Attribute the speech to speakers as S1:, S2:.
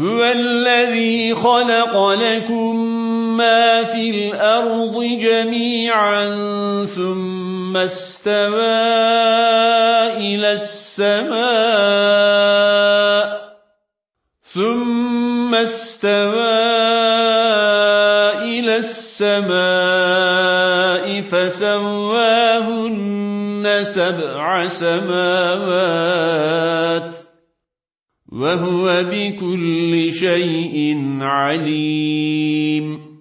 S1: هو الذي خلق لكم ما في الأرض جميعا ثم استوى إلى السماء ثم استوى إلى السماء فسواهن سبع سماوات وهو بكل شيء عليم.